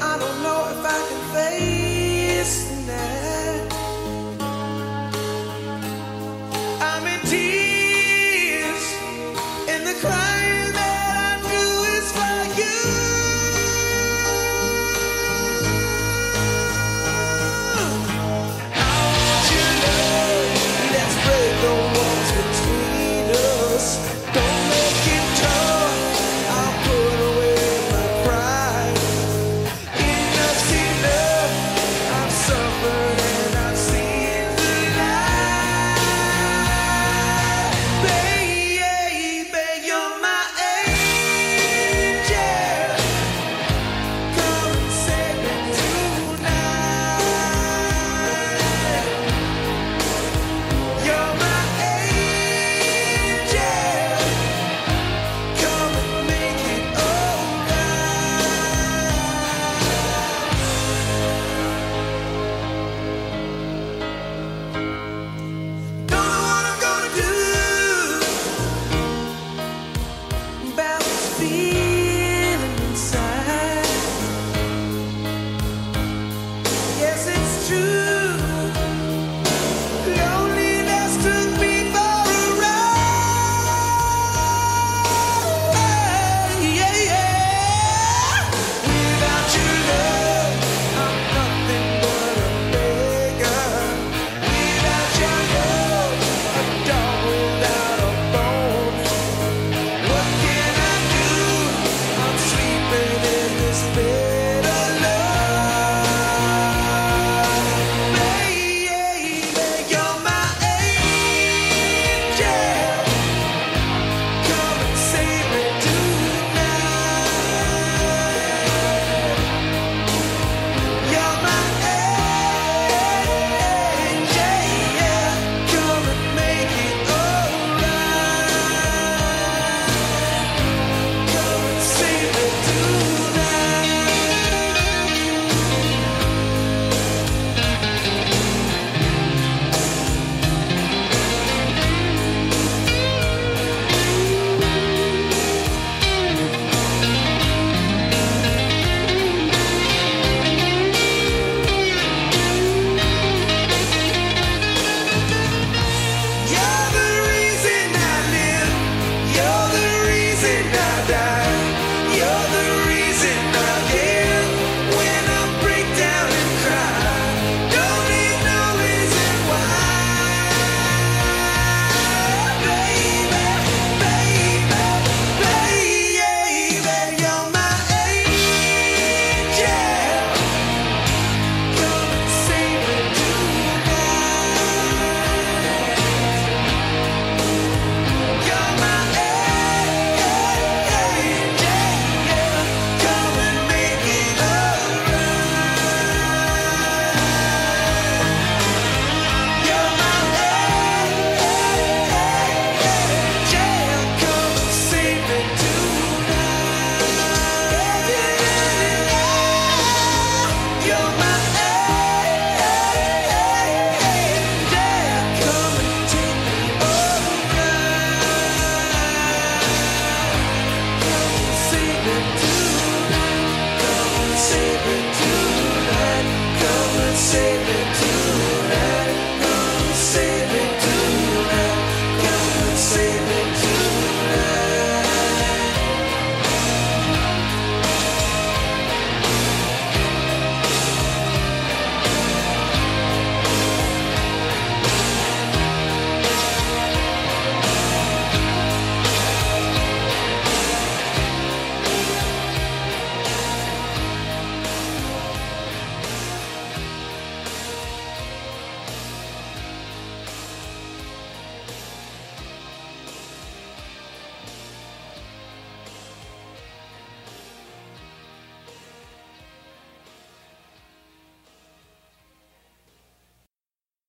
I don't know if I can face the next.